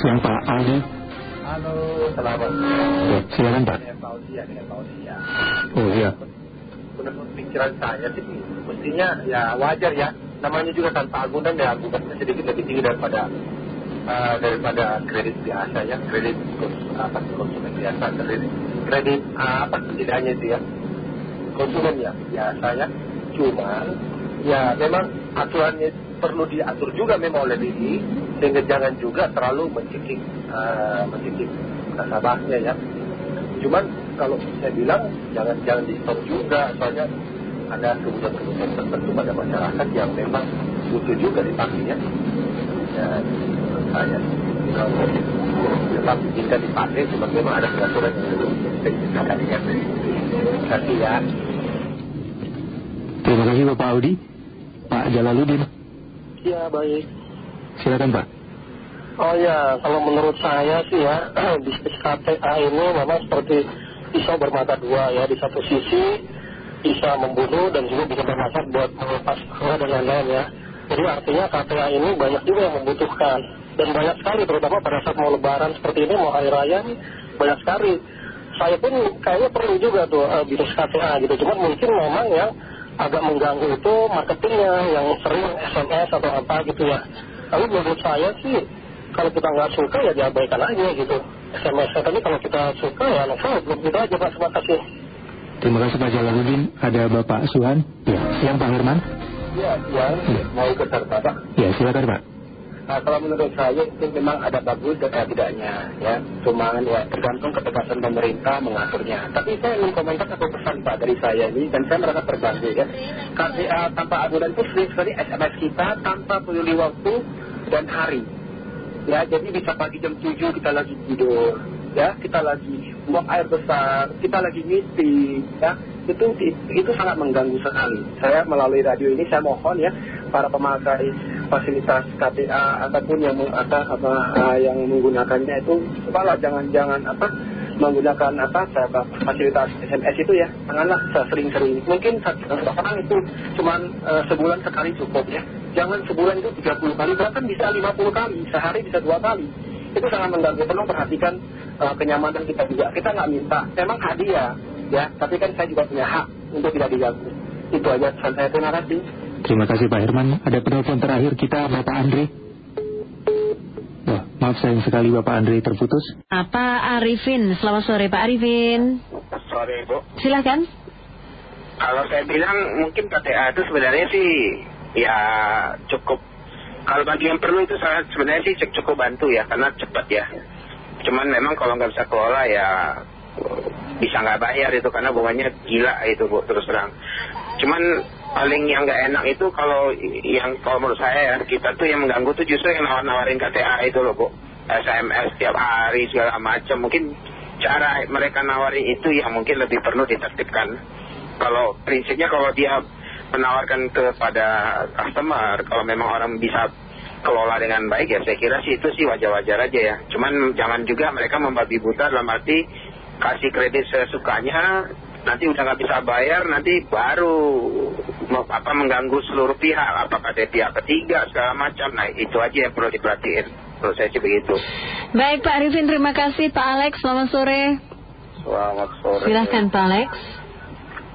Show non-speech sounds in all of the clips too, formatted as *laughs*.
siang Pak Aldi. Halo, selamat. Ya, silakan Pak. Dengan ya, dengan. Oh iya. Menurut pikiran saya sih, mestinya ya wajar ya. Namanya juga tanpa agunan ya agunannya sedikit lebih tinggi daripada eh, daripada kredit biasa ya. Kredit apa konsumen biasa, kredit kredit eh, apa setidaknya itu ya. Konsumen ya biasa ya. Cuman ya memang aturannya perlu diatur juga memang oleh BI sehingga jangan juga terlalu mencekik eh, mencekik nasabahnya ya. Cuman kalau saya bilang jangan jangan di stop juga soalnya ada kebutuhan-kebutuhan tertentu pada masyarakat yang memang butuh juga dipakai ya. Ya, saya kalau tetap jika dipakai cuma memang ada peraturan yang ditegakkan ya. Terima kasih ya. Terima kasih Bapak Audi. Pak Jalaluddin. Ya baik. Silakan Pak. Oh ya, kalau menurut saya sih ya, *clears throat* bisnis KTA ini memang seperti pisau bermata dua ya. Di satu sisi bisa membunuh dan juga bisa bermanfaat buat melepas keluar dan lain-lain ya. Jadi artinya KTA ini banyak juga yang membutuhkan. Dan banyak sekali, terutama pada saat mau lebaran seperti ini, mau hari raya nih, banyak sekali. Saya pun kayaknya perlu juga tuh eh, bisnis KTA gitu. Cuman mungkin memang yang agak mengganggu itu marketingnya, yang sering SMS atau apa gitu ya. Tapi menurut saya sih, kalau kita nggak suka ya diabaikan aja gitu SMS tapi kalau kita suka ya no problem gitu aja Pak terima kasih Terima kasih Pak Jalaluddin. Ada Bapak Suhan. Ya, siang Pak Herman. Ya, yang mau ke serta Pak. Ya, silakan Pak. Nah, kalau menurut saya itu memang ada bagus dan ada tidaknya ya. Cuman ya tergantung ketegasan pemerintah mengaturnya. Tapi saya ingin komentar satu pesan Pak dari saya ini dan saya merasa terbantu ya. KTA tanpa agunan itu sering sekali SMS kita tanpa peduli waktu dan hari. Ya, jadi bisa pagi jam 7 kita lagi tidur, ya, kita lagi buang air besar, kita lagi meeting, ya. Itu itu sangat mengganggu sekali. Saya melalui radio ini saya mohon ya para pemakai fasilitas KTA ataupun yang apa, apa, ah, yang menggunakannya itu kepala jangan-jangan apa menggunakan apa fasilitas SMS itu ya. Janganlah sering-sering. Mungkin satu orang itu cuman eh, sebulan sekali cukup ya. Jangan sebulan itu 30 kali bahkan bisa 50 kali sehari bisa dua kali. Itu sangat mengganggu. Tolong perhatikan eh, kenyamanan kita juga. Kita nggak minta. Memang hadiah ya. Tapi kan saya juga punya hak untuk tidak diganggu. Itu aja. Pesan saya terima kasih Terima kasih Pak Herman. Ada penelpon terakhir kita Bapak Andre. Wah, maaf sayang sekali Bapak Andre terputus. Pak Arifin, selamat sore Pak Arifin. Sore Bu. Silakan. Kalau saya bilang mungkin KTA itu sebenarnya sih ya cukup. Kalau bagi yang perlu itu sangat sebenarnya sih cukup, cukup bantu ya karena cepat ya. Cuman memang kalau nggak bisa kelola ya bisa nggak bayar itu karena bunganya gila itu Bu terus terang. Cuman paling yang nggak enak itu kalau yang kalau menurut saya ya kita tuh yang mengganggu tuh justru yang nawar-nawarin KTA itu loh Bu. SMS tiap hari segala macam mungkin cara mereka nawarin itu yang mungkin lebih perlu ditertibkan. Kalau prinsipnya kalau dia menawarkan kepada customer, kalau memang orang bisa kelola dengan baik ya saya kira sih itu sih wajar-wajar aja ya. Cuman jangan juga mereka membabi buta dalam arti kasih kredit sesukanya, nanti udah nggak bisa bayar, nanti baru mau apa mengganggu seluruh pihak, apakah dari pihak ketiga segala macam. Nah itu aja yang perlu diperhatiin. Menurut saya sih begitu. Baik Pak Arifin, terima kasih Pak Alex, selamat sore. Selamat sore. Silahkan Pak Alex.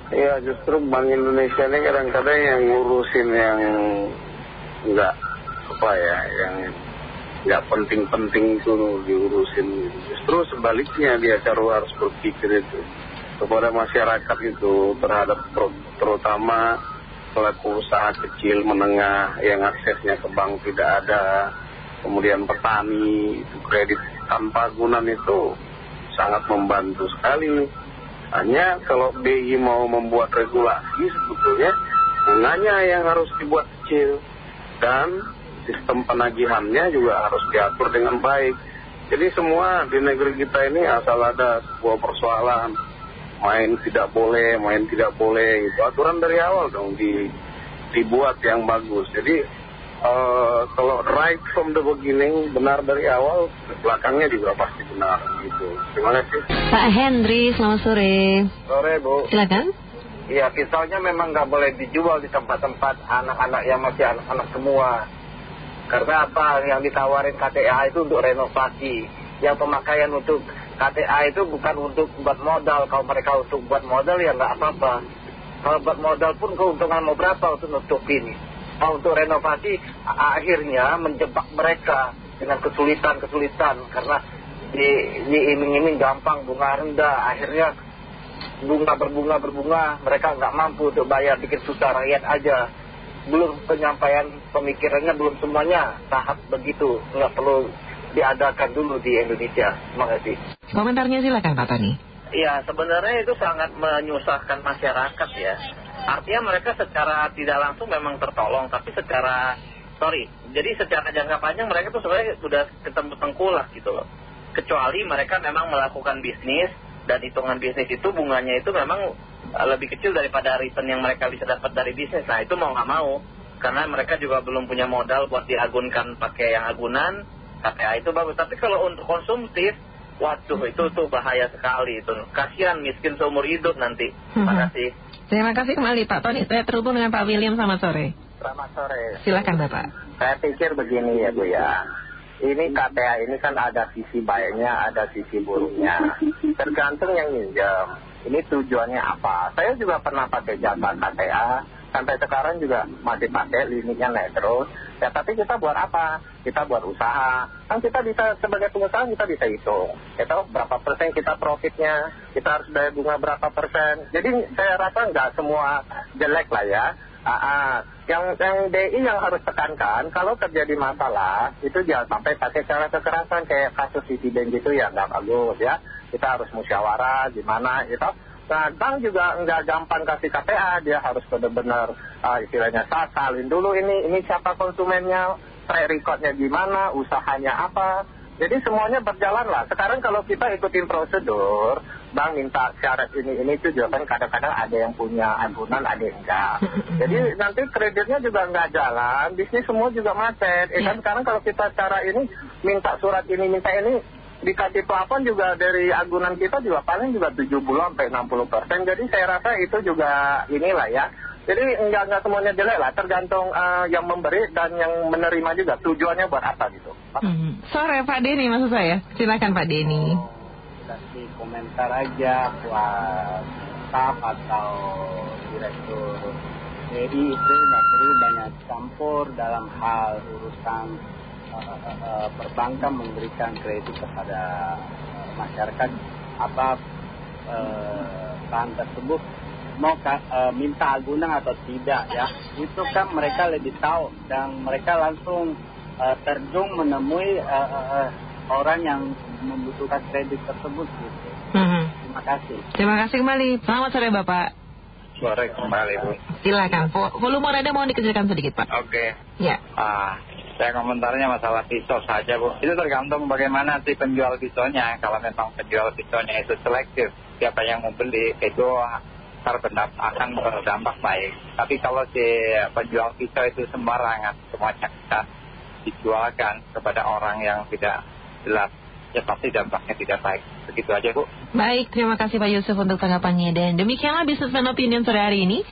Iya justru Bank Indonesia ini kadang-kadang yang ngurusin yang nggak apa ya, yang nggak penting-penting itu diurusin. Justru sebaliknya dia cara harus berpikir itu kepada masyarakat itu terhadap ter- terutama pelaku usaha kecil menengah yang aksesnya ke bank tidak ada, kemudian petani itu kredit tanpa agunan itu sangat membantu sekali. Hanya kalau BI mau membuat regulasi sebetulnya bunganya yang harus dibuat kecil dan sistem penagihannya juga harus diatur dengan baik. Jadi semua di negeri kita ini asal ada sebuah persoalan main tidak boleh, main tidak boleh itu aturan dari awal dong di, dibuat yang bagus. Jadi eh, kalau right from the beginning benar dari awal belakangnya juga pasti benar gitu. Terima kasih. Pak Henry, selamat sore. Sore Bu. Silakan. Iya pisaunya memang nggak boleh dijual di tempat-tempat anak-anak yang masih anak-anak semua. Karena apa yang ditawarin KTA itu untuk renovasi. Yang pemakaian untuk KTA itu bukan untuk buat modal. Kalau mereka untuk buat modal ya nggak apa-apa. Kalau buat modal pun keuntungan mau berapa untuk nutupin. Nah, untuk renovasi akhirnya menjebak mereka dengan kesulitan-kesulitan. Karena diiming-iming gampang bunga rendah. Akhirnya bunga berbunga berbunga mereka nggak mampu untuk bayar bikin susah rakyat aja belum penyampaian pemikirannya belum semuanya tahap begitu nggak perlu diadakan dulu di Indonesia terima kasih komentarnya silakan Pak Tani ya sebenarnya itu sangat menyusahkan masyarakat ya artinya mereka secara tidak langsung memang tertolong tapi secara sorry jadi secara jangka panjang mereka tuh sebenarnya sudah ketemu tengkulak gitu loh kecuali mereka memang melakukan bisnis dan hitungan bisnis itu bunganya itu memang eh, lebih kecil daripada return yang mereka bisa dapat dari bisnis. Nah itu mau nggak mau karena mereka juga belum punya modal buat diagunkan pakai yang agunan KPA itu bagus. Tapi kalau untuk konsumtif, waduh itu tuh bahaya sekali itu. Kasihan miskin seumur hidup nanti. Terima Mhm. kasih. Terima kasih kembali Pak Tony Saya terhubung dengan Pak William selamat sore Selamat sore. Silakan Bapak Saya pikir begini ya Bu ya. Ini KTA ini kan ada sisi baiknya, ada sisi buruknya. Tergantung yang minjem. Ini tujuannya apa? Saya juga pernah pakai jasa KTA. Sampai sekarang juga masih pakai limitnya naik terus. Ya tapi kita buat apa? Kita buat usaha. Kan kita bisa sebagai pengusaha kita bisa hitung. Kita berapa persen kita profitnya. Kita harus bayar bunga berapa persen. Jadi saya rasa nggak semua jelek lah ya. Ah, ah. Yang, yang DI yang harus tekankan kalau terjadi masalah itu jangan sampai pakai cara kekerasan kayak kasus Citibank gitu ya nggak bagus ya kita harus musyawarah gimana gitu nah bank juga nggak gampang kasih KPA dia harus benar-benar ah, istilahnya salin dulu ini ini siapa konsumennya track recordnya gimana usahanya apa jadi semuanya berjalan lah. Sekarang kalau kita ikutin prosedur, bank minta syarat ini ini itu juga kan kadang-kadang ada yang punya agunan, ada yang enggak. *laughs* Jadi nanti kreditnya juga enggak jalan, bisnis semua juga macet. Eh, kan sekarang kalau kita cara ini minta surat ini, minta ini, dikasih plafon juga dari agunan kita juga paling juga 70 sampai 60 persen. Jadi saya rasa itu juga inilah ya. Jadi enggak, enggak semuanya jelek lah, tergantung eh, yang memberi dan yang menerima juga. Tujuannya buat apa gitu. Mhm. Sore Pak Denny maksud saya Silakan Pak Denny kasih komentar aja buat staff atau direktur BI itu nggak perlu banyak campur dalam hal urusan perbankan memberikan kredit kepada eh, masyarakat apa eh, bahan tersebut mau ka- eh, minta agunan atau tidak ya itu kan mereka lebih tahu dan mereka langsung eh, terjun menemui eh, eh, eh, orang yang membutuhkan kredit tersebut gitu. Mhm. Terima kasih. Terima kasih kembali Selamat sore Bapak Sore kembali Bu. Silakan Vo- Volume radio mau dikecilkan sedikit Pak Oke. Ya Ah, saya komentarnya masalah pisau saja Bu. Itu tergantung bagaimana si penjual pisaunya. Kalau memang penjual pisaunya itu selektif, siapa yang mau beli itu terbenam akan berdampak baik. Tapi kalau si penjual pisau itu sembarangan, bisa dijualkan kepada orang yang tidak jelas, ya pasti dampaknya tidak baik. Begitu aja Bu. Baik terima kasih Pak Yusuf untuk tanggapannya Dan demikianlah Businessman Opinion sore hari ini